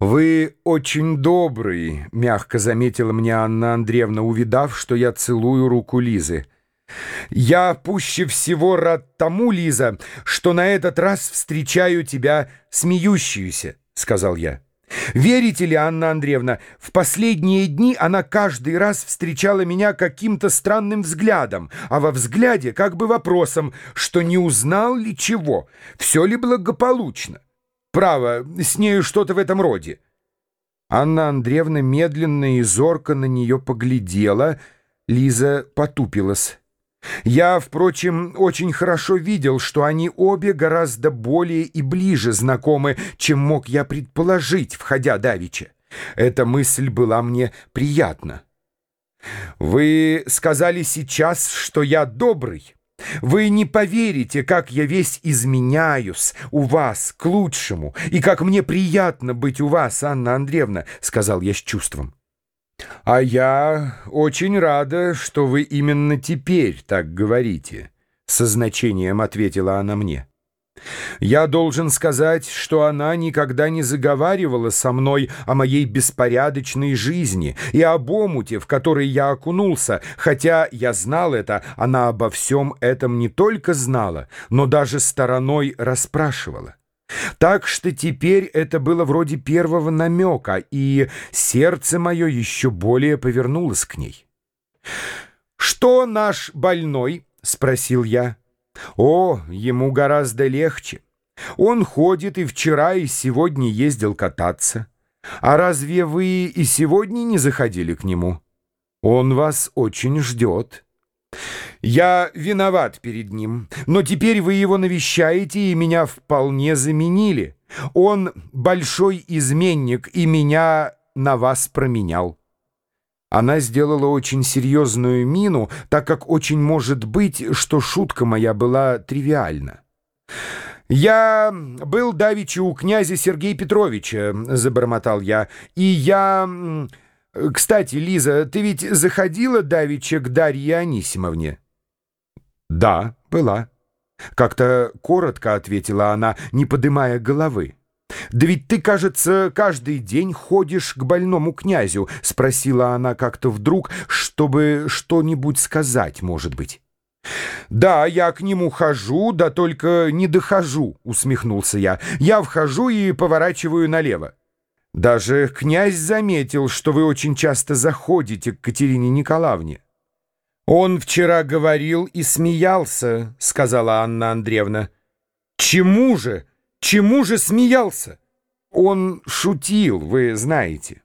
«Вы очень добрый», — мягко заметила мне Анна Андреевна, увидав, что я целую руку Лизы. «Я пуще всего рад тому, Лиза, что на этот раз встречаю тебя смеющуюся», — сказал я. «Верите ли, Анна Андреевна, в последние дни она каждый раз встречала меня каким-то странным взглядом, а во взгляде как бы вопросом, что не узнал ли чего, все ли благополучно. Право, с нею что-то в этом роде». Анна Андреевна медленно и зорко на нее поглядела, Лиза потупилась. Я, впрочем, очень хорошо видел, что они обе гораздо более и ближе знакомы, чем мог я предположить, входя давеча. Эта мысль была мне приятна. «Вы сказали сейчас, что я добрый. Вы не поверите, как я весь изменяюсь у вас к лучшему, и как мне приятно быть у вас, Анна Андреевна», — сказал я с чувством. «А я очень рада, что вы именно теперь так говорите», — со значением ответила она мне. «Я должен сказать, что она никогда не заговаривала со мной о моей беспорядочной жизни и об омуте, в который я окунулся, хотя я знал это, она обо всем этом не только знала, но даже стороной расспрашивала. Так что теперь это было вроде первого намека, и сердце мое еще более повернулось к ней. «Что наш больной?» — спросил я. «О, ему гораздо легче. Он ходит и вчера, и сегодня ездил кататься. А разве вы и сегодня не заходили к нему? Он вас очень ждет». Я виноват перед ним, но теперь вы его навещаете, и меня вполне заменили. Он большой изменник, и меня на вас променял». Она сделала очень серьезную мину, так как очень может быть, что шутка моя была тривиальна. «Я был давеча у князя Сергея Петровича», — забормотал я, — «и я...» «Кстати, Лиза, ты ведь заходила давеча к Дарье Анисимовне?» «Да, была». Как-то коротко ответила она, не подымая головы. «Да ведь ты, кажется, каждый день ходишь к больному князю», — спросила она как-то вдруг, чтобы что-нибудь сказать, может быть. «Да, я к нему хожу, да только не дохожу», — усмехнулся я. «Я вхожу и поворачиваю налево». Даже князь заметил, что вы очень часто заходите к Катерине Николаевне. «Он вчера говорил и смеялся», — сказала Анна Андреевна. «Чему же? Чему же смеялся?» «Он шутил, вы знаете».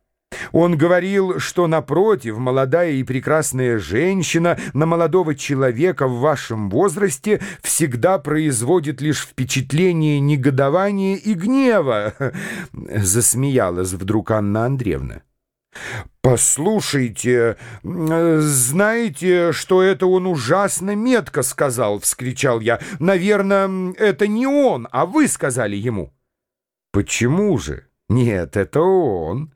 Он говорил, что, напротив, молодая и прекрасная женщина на молодого человека в вашем возрасте всегда производит лишь впечатление негодования и гнева. Засмеялась вдруг Анна Андреевна. «Послушайте, знаете, что это он ужасно метко сказал?» — вскричал я. «Наверное, это не он, а вы сказали ему». «Почему же? Нет, это он».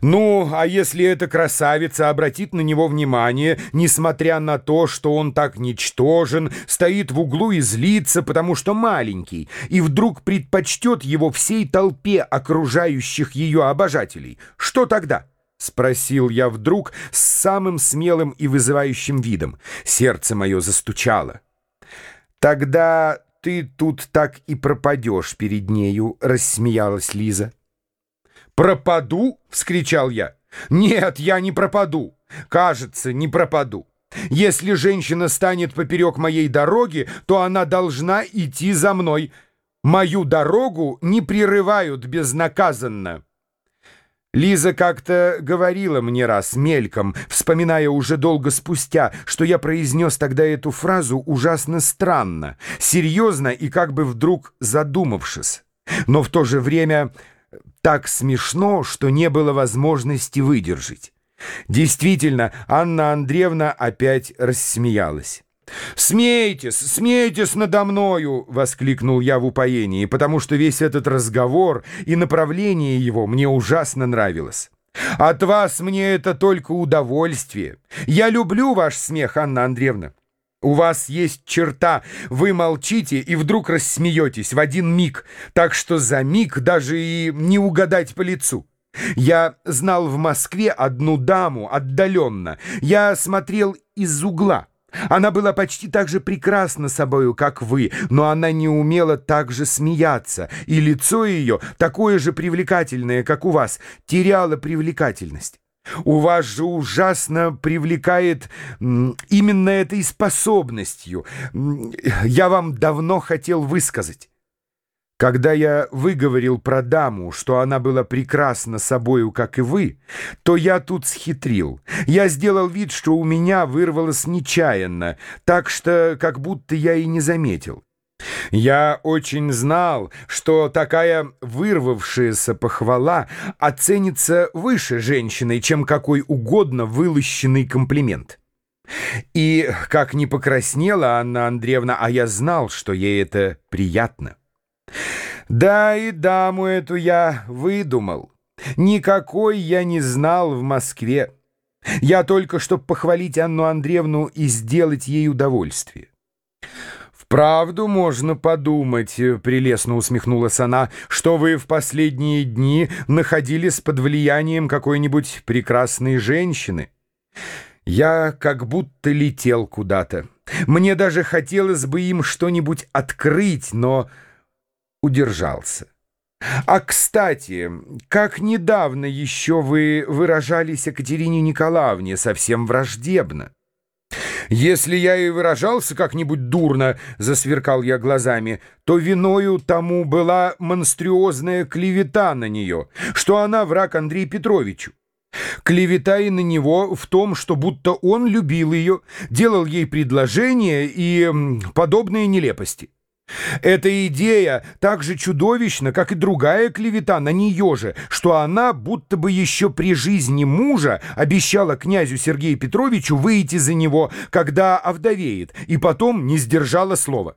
Ну, а если эта красавица обратит на него внимание, несмотря на то, что он так ничтожен, стоит в углу и злится, потому что маленький, и вдруг предпочтет его всей толпе окружающих ее обожателей, что тогда? — спросил я вдруг с самым смелым и вызывающим видом. Сердце мое застучало. «Тогда ты тут так и пропадешь перед нею», — рассмеялась Лиза. «Пропаду?» — вскричал я. «Нет, я не пропаду. Кажется, не пропаду. Если женщина станет поперек моей дороги, то она должна идти за мной. Мою дорогу не прерывают безнаказанно». Лиза как-то говорила мне раз мельком, вспоминая уже долго спустя, что я произнес тогда эту фразу ужасно странно, серьезно и как бы вдруг задумавшись. Но в то же время так смешно, что не было возможности выдержать. Действительно, Анна Андреевна опять рассмеялась. «Смейтесь, смейтесь надо мною!» — воскликнул я в упоении, потому что весь этот разговор и направление его мне ужасно нравилось. «От вас мне это только удовольствие. Я люблю ваш смех, Анна Андреевна. У вас есть черта, вы молчите и вдруг рассмеетесь в один миг, так что за миг даже и не угадать по лицу. Я знал в Москве одну даму отдаленно. Я смотрел из угла. Она была почти так же прекрасна собою, как вы, но она не умела так же смеяться, и лицо ее, такое же привлекательное, как у вас, теряло привлекательность. У вас же ужасно привлекает именно этой способностью. Я вам давно хотел высказать. Когда я выговорил про даму, что она была прекрасна собою, как и вы, то я тут схитрил. Я сделал вид, что у меня вырвалось нечаянно, так что как будто я и не заметил. Я очень знал, что такая вырвавшаяся похвала оценится выше женщиной, чем какой угодно вылощенный комплимент. И как не покраснела Анна Андреевна, а я знал, что ей это приятно. Да, и даму эту я выдумал. Никакой я не знал в Москве. Я только, чтобы похвалить Анну Андреевну и сделать ей удовольствие. «Вправду можно подумать», — прелестно усмехнулась она, «что вы в последние дни находились под влиянием какой-нибудь прекрасной женщины». Я как будто летел куда-то. Мне даже хотелось бы им что-нибудь открыть, но удержался. А, кстати, как недавно еще вы выражались Екатерине Николаевне совсем враждебно. Если я и выражался как-нибудь дурно, засверкал я глазами, то виною тому была монструозная клевета на нее, что она враг Андрею Петровичу. Клевета и на него в том, что будто он любил ее, делал ей предложения и подобные нелепости. Эта идея так же чудовищна, как и другая клевета на нее же, что она будто бы еще при жизни мужа обещала князю Сергею Петровичу выйти за него, когда овдовеет, и потом не сдержала слова.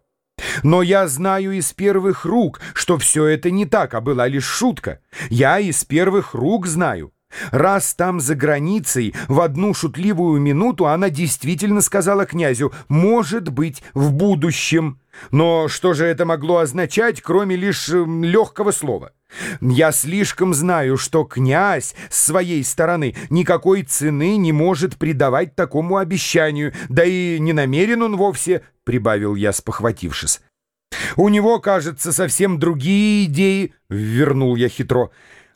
Но я знаю из первых рук, что все это не так, а была лишь шутка. Я из первых рук знаю. Раз там за границей в одну шутливую минуту она действительно сказала князю «может быть, в будущем». Но что же это могло означать, кроме лишь эм, легкого слова? Я слишком знаю, что князь с своей стороны никакой цены не может придавать такому обещанию, да и не намерен он вовсе, — прибавил я, спохватившись. У него, кажется, совсем другие идеи, — вернул я хитро.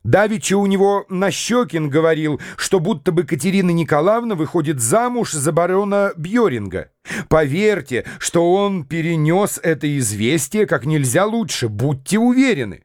Давича у него Нащекин говорил, что будто бы Катерина Николаевна выходит замуж за барона Бьоринга. Поверьте, что он перенес это известие как нельзя лучше, будьте уверены.